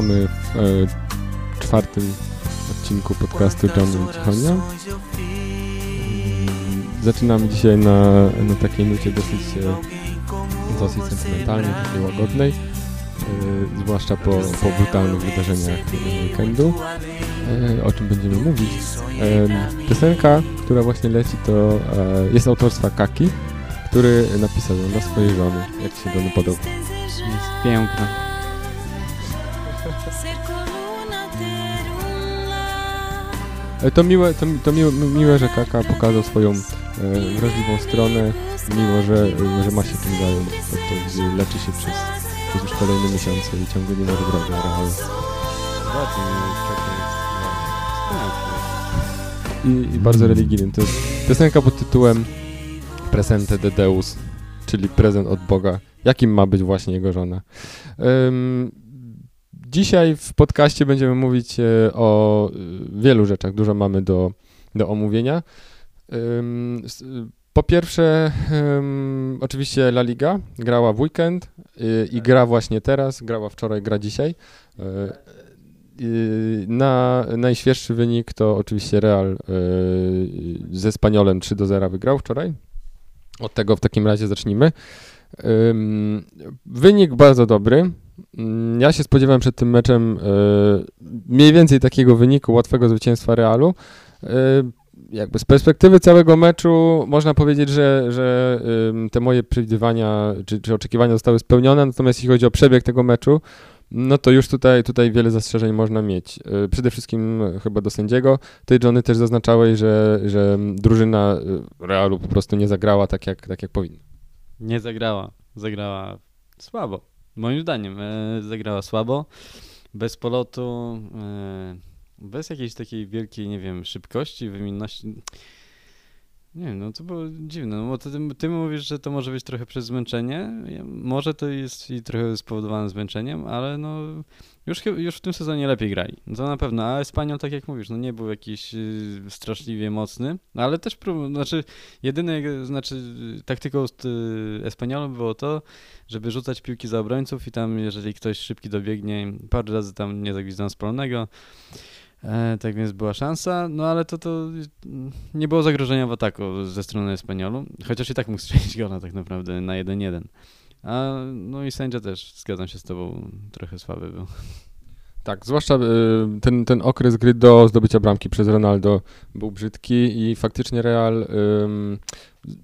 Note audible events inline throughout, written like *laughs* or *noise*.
Witamy w e, czwartym odcinku podcastu John Cichonia. Mm, Zaczynamy dzisiaj na, na takiej nucie dosyć, e, dosyć sentymentalnej, takiej łagodnej, e, zwłaszcza po, po brutalnych wydarzeniach weekendu, e, o czym będziemy mówić. E, Piosenka, która właśnie leci, to jest autorstwa Kaki, który napisał ją dla swojej żony. Jak się żony podoba? Jest piękna. To miłe, to, to miłe, miłe, że Kaka pokazał swoją e, wrażliwą stronę, mimo że, e, że ma się tym zająć, gdy leczy się przez, przez już kolejne miesiące i ciągle nie może grać na. I, I bardzo religijnym. To jest piosenka pod tytułem Presente de Deus, czyli prezent od Boga. Jakim ma być właśnie jego żona? Ym, dzisiaj w podcaście będziemy mówić e, o e, wielu rzeczach. Dużo mamy do, do omówienia. S- po pierwsze, oczywiście La Liga grała w weekend i gra właśnie teraz, grała wczoraj, gra dzisiaj. Na najświeższy wynik to oczywiście Real ze Spaniolem 3 do 0 wygrał wczoraj. Od tego w takim razie zacznijmy. Wynik bardzo dobry. Ym, Ja się spodziewałem przed tym meczem y, mniej więcej takiego wyniku, łatwego zwycięstwa Realu. Y, jakby z perspektywy całego meczu można powiedzieć, że, że te moje przewidywania czy, czy oczekiwania zostały spełnione, natomiast jeśli chodzi o przebieg tego meczu, no to już tutaj, tutaj wiele zastrzeżeń można mieć. Y, Przede wszystkim chyba do sędziego. Ty, Johnny, też zaznaczałeś, że, że drużyna Realu po prostu nie zagrała tak, jak, tak jak powinna. Nie zagrała. Zagrała słabo. Moim zdaniem. E, zagrała słabo. Bez polotu. E, bez jakiejś takiej wielkiej, nie wiem, szybkości, wyminności. Nie wiem, no to było dziwne, no bo ty, ty mówisz, że to może być trochę przez zmęczenie. Może to jest i trochę spowodowane zmęczeniem, ale no już, już w tym sezonie lepiej grali. To na pewno, a Espanyol, tak jak mówisz, no nie był jakiś y, straszliwie mocny, ale też, prób- znaczy jedyne, znaczy taktyką y, Espanyolem było to, żeby rzucać piłki za obrońców i tam, jeżeli ktoś szybki dobiegnie, parę razy tam nie zagwizdano z E, tak więc była szansa, no ale to, to nie było zagrożenia w ataku ze strony Espanyolu, chociaż i tak mógł strzelić gola tak naprawdę na 1-1. A no i sędzia też, zgadzam się z tobą, trochę słaby był. Tak, zwłaszcza y, ten, ten okres gry do zdobycia bramki przez Ronaldo był brzydki i faktycznie Real.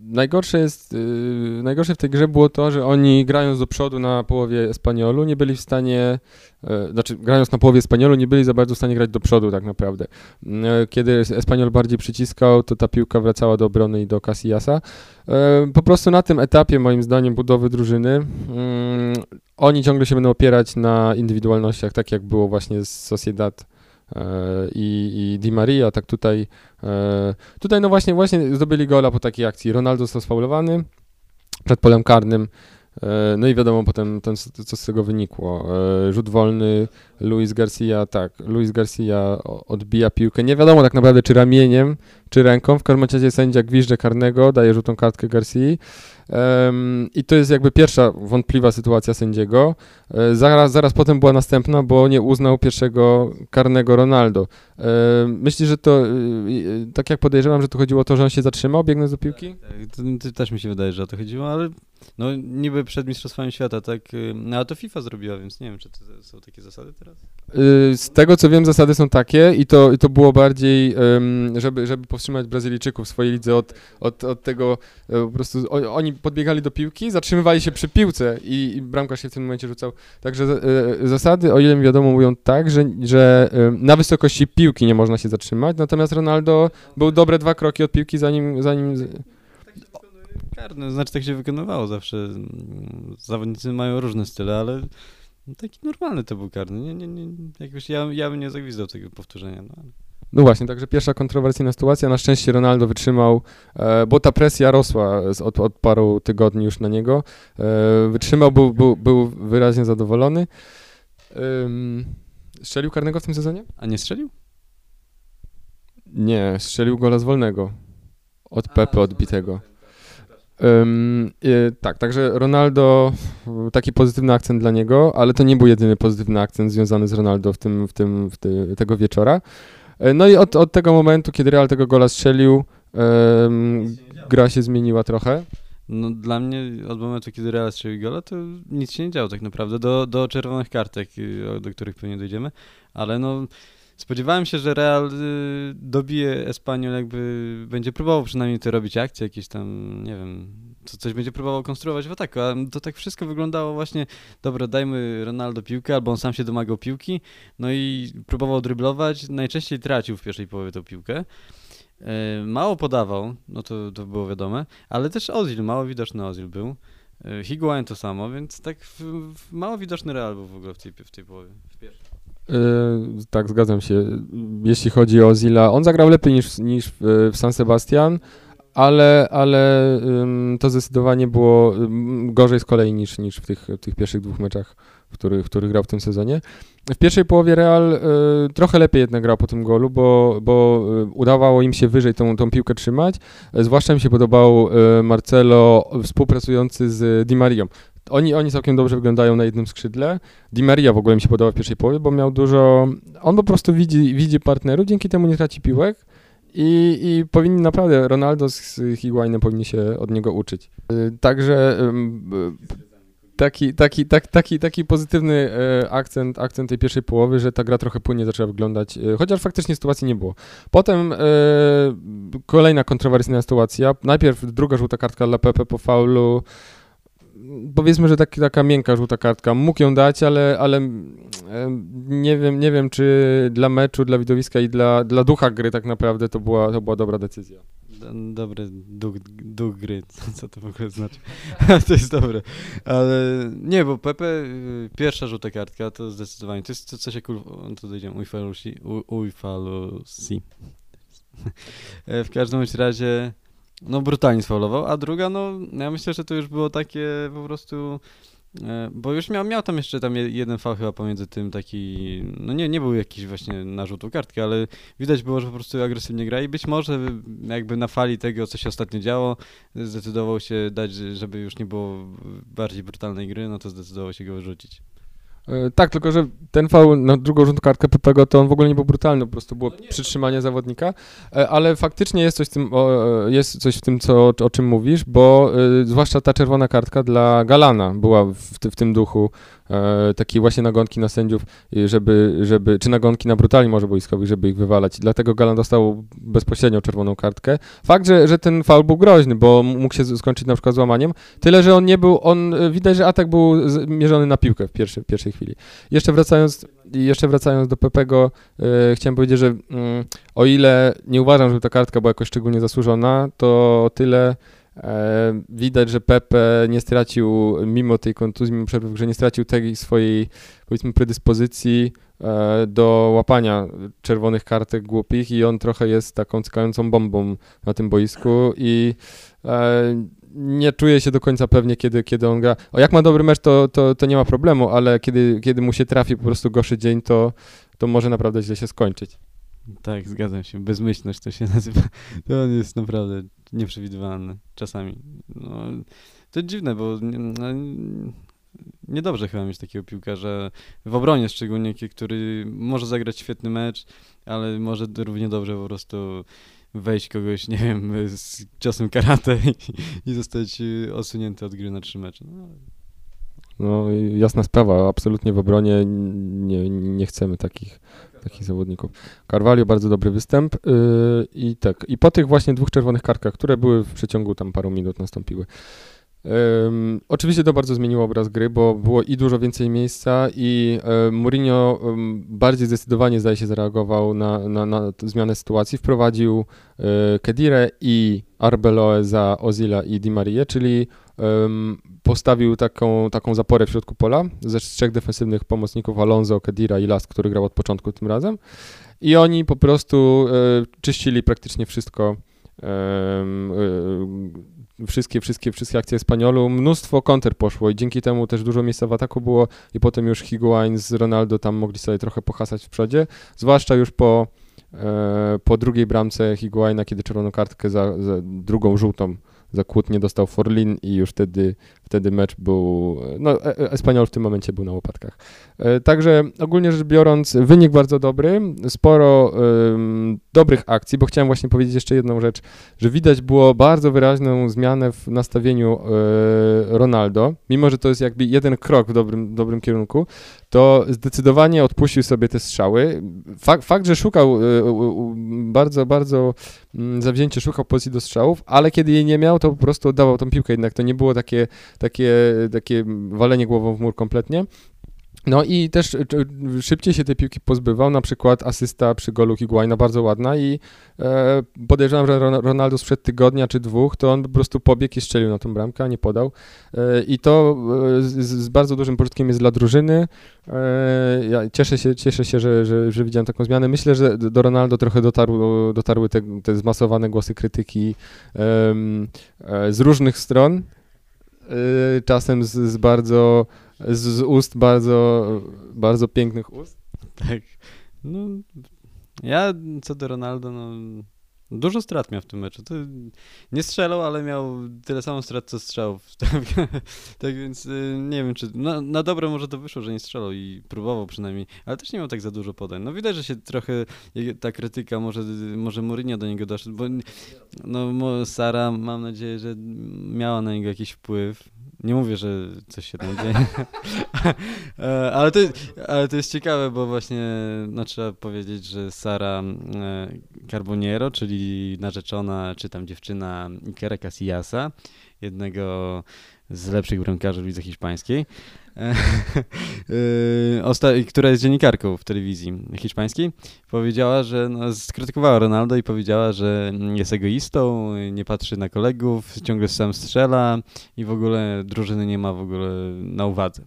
Najgorsze jest, y, najgorsze w tej grze było to, że oni grając do przodu na połowie Espaniolu nie byli w stanie, y, znaczy grając na połowie Espaniolu nie byli za bardzo w stanie grać do przodu tak naprawdę. Y, kiedy Espaniol bardziej przyciskał, to ta piłka wracała do obrony i do Casillasa. Y, po prostu na tym etapie moim zdaniem budowy drużyny ym, oni ciągle się będą opierać na indywidualnościach, tak jak było właśnie z Sociedad e, i, i Di Maria, tak tutaj e, tutaj no właśnie właśnie zdobyli gola po takiej akcji. Ronaldo został sfaulowany przed polem karnym, e, no i wiadomo potem ten, co z tego wynikło. E, Rzut wolny, Luis Garcia, tak, Luis Garcia odbija piłkę, nie wiadomo tak naprawdę czy ramieniem, czy ręką, w każdym razie sędzia gwizdże karnego, daje żółtą kartkę Garcii. Em, I to jest jakby pierwsza wątpliwa sytuacja sędziego. E, Zaraz, zaraz potem była następna, bo nie uznał pierwszego karnego Ronaldo. E, Myślisz, że to, e, e, tak jak podejrzewam, że tu chodziło o to, że on się zatrzymał biegnąc do piłki? Tak, to, to też mi się wydaje, że o to chodziło, ale no niby przed Mistrzostwami Świata, tak, y, no ale to FIFA zrobiła, więc nie wiem, czy to są takie zasady teraz? Y, Z tego co wiem, zasady są takie i to, i to było bardziej, em, żeby, żeby powstrzymać Brazylijczyków w swojej lidze od, od, od tego, e, po prostu oni podbiegali do piłki, zatrzymywali się przy piłce i, i bramkarz się w tym momencie rzucał. Także e, zasady, o ile mi wiadomo, mówią tak, że, że na wysokości piłki nie można się zatrzymać, natomiast Ronaldo był dobre dwa kroki od piłki, zanim, zanim karny, znaczy tak się wykonywało zawsze. Zawodnicy mają różne style, ale taki normalny to był karny. Nie, nie, nie, jakoś ja, ja bym nie zagwizdał tego powtórzenia. No. No właśnie, także pierwsza kontrowersyjna sytuacja. Na szczęście Ronaldo wytrzymał, e, bo ta presja rosła od, od paru tygodni już na niego. E, wytrzymał, był, był, był wyraźnie zadowolony. Strzelił karnego w tym sezonie? A nie strzelił? Nie, strzelił gola z wolnego. Od Pepe odbitego. Ym, y, tak, także Ronaldo, taki pozytywny akcent dla niego, ale to nie był jedyny pozytywny akcent związany z Ronaldo w tym, w tym, w tego wieczora. Y, No i od, od tego momentu, kiedy Real tego gola strzelił, ym, gra się zmieniła trochę. No dla mnie od momentu, kiedy Real strzelił gola, to nic się nie działo tak naprawdę, do, do czerwonych kartek, y, do których pewnie dojdziemy, ale no spodziewałem się, że Real y, dobije Espaniol, jakby będzie próbował przynajmniej to robić akcje, jakieś tam, nie wiem, co, coś będzie próbował konstruować w ataku, a to tak wszystko wyglądało właśnie, dobra, dajmy Ronaldo piłkę, albo on sam się domagał piłki, no i próbował dryblować, najczęściej tracił w pierwszej połowie tą piłkę. E, Mało podawał, no to, to było wiadome, ale też Ozil, mało widoczny Ozil był. E, Higuain to samo, więc tak w, w mało widoczny Real był w ogóle w tej, w tej połowie. W pierwszej. Y, tak, zgadzam się. Jeśli chodzi o Zila, on zagrał lepiej niż, niż w San Sebastian, ale, ale to zdecydowanie było gorzej z kolei niż, niż w tych, tych pierwszych dwóch meczach, w których, w których grał w tym sezonie. W pierwszej połowie Real y, trochę lepiej jednak grał po tym golu, bo, bo y, udawało im się wyżej tą, tą piłkę trzymać. Y, Zwłaszcza mi się podobał y, Marcelo współpracujący z Di Marią. Oni, oni całkiem dobrze wyglądają na jednym skrzydle. Di Maria w ogóle mi się podobał w pierwszej połowie, bo miał dużo... On po prostu widzi, widzi partnerów, dzięki temu nie traci piłek i, i powinni naprawdę, Ronaldo z Higuainem powinni się od niego uczyć. Y, Także y, taki, taki, tak, taki, taki pozytywny y, akcent, akcent tej pierwszej połowy, że ta gra trochę płynnie zaczęła wyglądać, chociaż faktycznie sytuacji nie było. Potem y, kolejna kontrowersyjna sytuacja. Najpierw druga żółta kartka dla Pepe po faulu powiedzmy, że taki, taka miękka żółta kartka. Mógł ją dać, ale, ale nie, wiem, nie wiem, czy dla meczu, dla widowiska i dla, dla ducha gry tak naprawdę to była, to była dobra decyzja. Dobry duch, duch gry, *laughs* co, co to w ogóle znaczy? *laughs* to jest dobre. Ale nie, bo Pepe, y, pierwsza żółta kartka to zdecydowanie, to jest co- coś jak, ul- to dojdziemy, Uifalusi, Uifalusi. *laughs* E, w każdym razie, no brutalnie sfaulował, a druga, no ja myślę, że to już było takie po prostu, e, bo już miał, miał tam jeszcze tam je- jeden fał chyba pomiędzy tym taki, no nie, nie był jakiś właśnie na żółtą kartkę, ale widać było, że po prostu agresywnie gra i być może jakby na fali tego, co się ostatnio działo, zdecydował się dać, żeby już nie było bardziej brutalnej gry, no to zdecydował się go wyrzucić. E, Tak, tylko że ten faul na drugą żółtą kartkę Pepego to on w ogóle nie był brutalny, po prostu było przytrzymanie zawodnika, E, ale faktycznie jest coś w tym, o, e, jest coś w tym co, o czym mówisz, bo zwłaszcza ta czerwona kartka dla Galana była w, ty- w tym duchu, takiej właśnie nagonki na sędziów, żeby, żeby, czy nagonki na brutali może boiskowych, żeby ich wywalać. I dlatego Galan dostał bezpośrednio czerwoną kartkę. Fakt, że, że ten faul był groźny, bo mógł się skończyć na przykład złamaniem, tyle, że on nie był, on, widać, że atak był mierzony na piłkę w pierwszej, w pierwszej chwili. Jeszcze wracając, jeszcze wracając do Pepego, e, chciałem powiedzieć, że mm, o ile nie uważam, że ta kartka była jakoś szczególnie zasłużona, to o tyle e, widać, że Pepe nie stracił, mimo tej kontuzji, mimo przerwy w grze, nie stracił tej swojej, powiedzmy, predyspozycji e, do łapania czerwonych kartek głupich i on trochę jest taką cykającą bombą na tym boisku i e, nie czuję się do końca pewnie, kiedy, kiedy on gra. O, jak ma dobry mecz, to, to, to nie ma problemu, ale kiedy, kiedy mu się trafi po prostu gorszy dzień, to, to może naprawdę źle się skończyć. Tak, zgadzam się. Bezmyślność to się *laughs* nazywa. To on jest naprawdę nieprzewidywalny czasami. No, to dziwne, bo no, niedobrze chyba mieć takiego piłkarza w obronie szczególnie, który może zagrać świetny mecz, ale może równie dobrze po prostu wejść kogoś, nie wiem, z ciosem karate i, i zostać y, odsunięty od gry na trzy mecze. No, No jasna sprawa, absolutnie w obronie nie, nie chcemy takich, takich zawodników. Carvalho bardzo dobry występ yy, i tak. I po tych właśnie dwóch czerwonych kartkach, które były w przeciągu tam paru minut nastąpiły. Ym, oczywiście to bardzo zmieniło obraz gry, bo było i dużo więcej miejsca i e, Mourinho ym, bardziej zdecydowanie zdaje się zareagował na, na, na zmianę sytuacji. Wprowadził e, Kedire i Arbeloe za Ozila i Di Maria, czyli postawił taką, taką zaporę w środku pola ze trzech defensywnych pomocników Alonso, Kedira i Last, który grał od początku tym razem. I oni po prostu e, czyścili praktycznie wszystko. Wszystkie, wszystkie, wszystkie akcje Espaniolu. Mnóstwo konter poszło i dzięki temu też dużo miejsca w ataku było i potem już Higuain z Ronaldo tam mogli sobie trochę pohasać w przodzie, zwłaszcza już po, e, po drugiej bramce Higuaina, kiedy czerwoną kartkę za, za drugą żółtą za kłótnie dostał Forlin i już wtedy, wtedy mecz był, no e- e- Espanyol w tym momencie był na łopatkach. E, Także ogólnie rzecz biorąc, wynik bardzo dobry, sporo ym, dobrych akcji, bo chciałem właśnie powiedzieć jeszcze jedną rzecz, że widać było bardzo wyraźną zmianę w nastawieniu Ronaldo, mimo że to jest jakby jeden krok w dobrym, dobrym kierunku, to zdecydowanie odpuścił sobie te strzały. Fak, fakt, że szukał bardzo, bardzo mm, zawzięcie szukał pozycji do strzałów, ale kiedy jej nie miał, to po prostu oddawał tą piłkę jednak. To nie było takie, takie, takie walenie głową w mur kompletnie. No i też e, szybciej się tej piłki pozbywał, na przykład asysta przy golu Higuaina bardzo ładna i e, podejrzewam, że Ron- Ronaldo sprzed tygodnia czy dwóch, to on po prostu pobiegł i strzelił na tą bramkę, a nie podał. E, I to e, z, z bardzo dużym pożytkiem jest dla drużyny. E, ja cieszę się, cieszę się że, że, że widziałem taką zmianę. Myślę, że do Ronaldo trochę dotarły te, te zmasowane głosy krytyki e, z różnych stron. E, czasem z, z bardzo z, z ust bardzo, bardzo pięknych ust. Tak. No, ja co do Ronaldo, no dużo strat miał w tym meczu. To nie strzelał, ale miał tyle samo strat, co strzałów. *laughs* tak więc y, nie wiem, czy na, na dobre może to wyszło, że nie strzelał i próbował przynajmniej, ale też nie miał tak za dużo podań. No widać, że się trochę ta krytyka, może, może Mourinho do niego doszedł, bo no Sara mam nadzieję, że miała na niego jakiś wpływ. Nie mówię, że coś się tam dzieje. *laughs* E, ale, to, ale to jest ciekawe, bo właśnie no, trzeba powiedzieć, że Sara e, Carboniero, czyli narzeczona, czy tam dziewczyna Ikera Casillasa, jednego z lepszych bramkarzy w hiszpańskiej, *laughs* e, która jest dziennikarką w telewizji hiszpańskiej, powiedziała, że no, skrytykowała Ronaldo i powiedziała, że jest egoistą, nie patrzy na kolegów, ciągle sam strzela i w ogóle drużyny nie ma w ogóle na uwadze.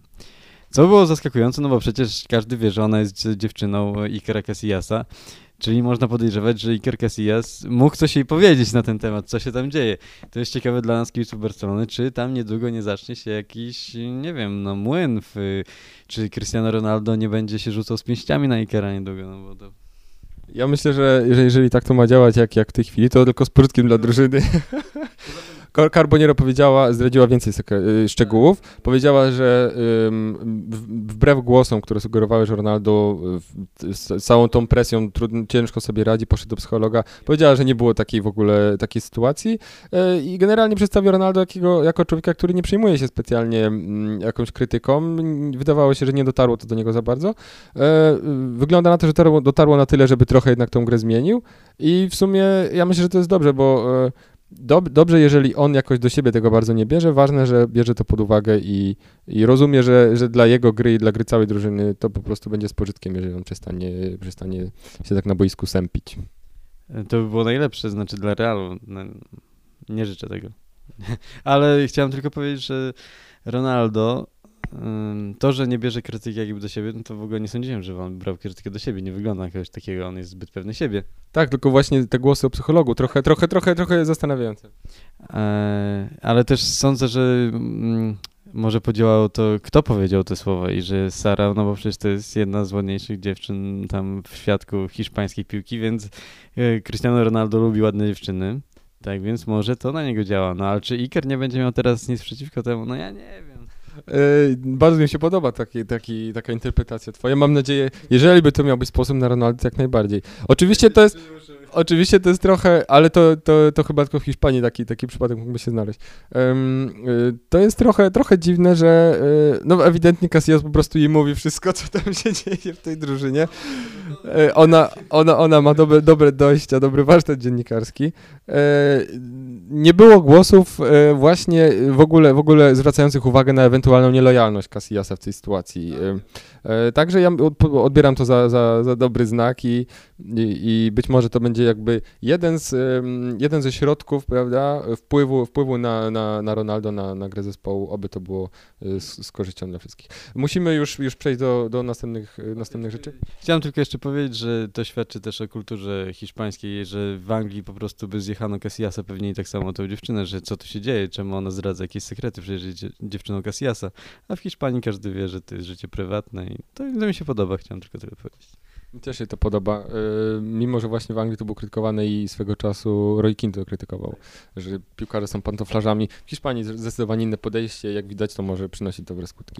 Co było zaskakujące, no bo przecież każdy wie, że ona jest dziewczyną Ikera Casillasa, czyli można podejrzewać, że Iker Casillas mógł coś jej powiedzieć na ten temat, co się tam dzieje. To jest ciekawe dla nas kibiców Barcelony, czy tam niedługo nie zacznie się jakiś, nie wiem, no młyn, w, czy Cristiano Ronaldo nie będzie się rzucał z pięściami na Ikera niedługo, no bo to... Ja myślę, że jeżeli, jeżeli tak to ma działać jak, jak w tej chwili, to tylko z pożytkiem dla drużyny. *laughs* Car- Carboniero powiedziała, zdradziła więcej y, szczegółów. Powiedziała, że wbrew głosom, które sugerowały, że Ronaldo y, z całą tą presją ciężko sobie radzi, poszedł do psychologa. Powiedziała, że nie było takiej w ogóle takiej sytuacji y, i generalnie przedstawił Ronaldo jakiego, jako człowieka, który nie przejmuje się specjalnie mm, jakąś krytyką. Wydawało się, że nie dotarło to do niego za bardzo. E, Wygląda na to, że dotarło, dotarło na tyle, żeby trochę jednak tą grę zmienił i w sumie ja myślę, że to jest dobrze, bo dob, dobrze, jeżeli on jakoś do siebie tego bardzo nie bierze, ważne, że bierze to pod uwagę i, i rozumie, że, że dla jego gry i dla gry całej drużyny to po prostu będzie z pożytkiem, jeżeli on przestanie, przestanie się tak na boisku sępić. To by było najlepsze, znaczy dla Realu. No, nie życzę tego. *laughs* Ale chciałem tylko powiedzieć, że Ronaldo, to, że nie bierze krytyki jakby do siebie, no to w ogóle nie sądziłem, że on brał krytykę do siebie. Nie wygląda na kogoś takiego, on jest zbyt pewny siebie. Tak, tylko właśnie te głosy o psychologu, trochę, trochę, trochę, trochę zastanawiające. E, ale też sądzę, że mm, może podziałało to, kto powiedział te słowa i że Sara, no bo przecież to jest jedna z ładniejszych dziewczyn tam w świadku hiszpańskiej piłki, więc e, Cristiano Ronaldo lubi ładne dziewczyny. Tak, więc może to na niego działa. No ale czy Iker nie będzie miał teraz nic przeciwko temu? No ja nie wiem. E, bardzo mi się podoba taki, taki, taka interpretacja twoja. Mam nadzieję, jeżeli by to miał być sposób na Ronaldo, jak najbardziej. Oczywiście to jest, oczywiście to jest trochę, ale to, to, to chyba tylko w Hiszpanii taki, taki przypadek mógłby się znaleźć. Y, to jest trochę, trochę dziwne, że y, no ewidentnie Casillas po prostu jej mówi wszystko, co tam się dzieje w tej drużynie. E, Ona, ona, ona ma dobre, dobre dojścia, dobry warsztat dziennikarski. E, Nie było głosów e, właśnie w ogóle, w ogóle zwracających uwagę na ewentualną nielojalność Casillasa w tej sytuacji. Także ja od- odbieram to za, za, za dobry znak i, i, i być może to będzie jakby jeden, z, jeden ze środków, prawda, wpływu, wpływu na, na, na Ronaldo, na, na grę zespołu, oby to było z, z korzyścią dla wszystkich. Musimy już, już przejść do, do następnych, następnych rzeczy. Chciałem tylko jeszcze powiedzieć, że to świadczy też o kulturze hiszpańskiej, że w Anglii po prostu by zjechano Casillasa pewnie i tak samo tą dziewczynę, że co tu się dzieje, czemu ona zdradza jakieś sekrety, przecież jest dzie- dziewczyną Casillasa. A w Hiszpanii każdy wie, że to jest życie prywatne i to, to mi się podoba, chciałem tylko tyle powiedzieć. Mi też się to podoba. Y, Mimo, że właśnie w Anglii to było krytykowane i swego czasu Roy Keane to krytykował, że piłkarze są pantoflarzami. W Hiszpanii zdecydowanie inne podejście, jak widać to może przynosić dobre skutki.